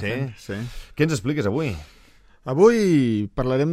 Sí, fent. sí. Què ens expliques avui? Avui parlarem de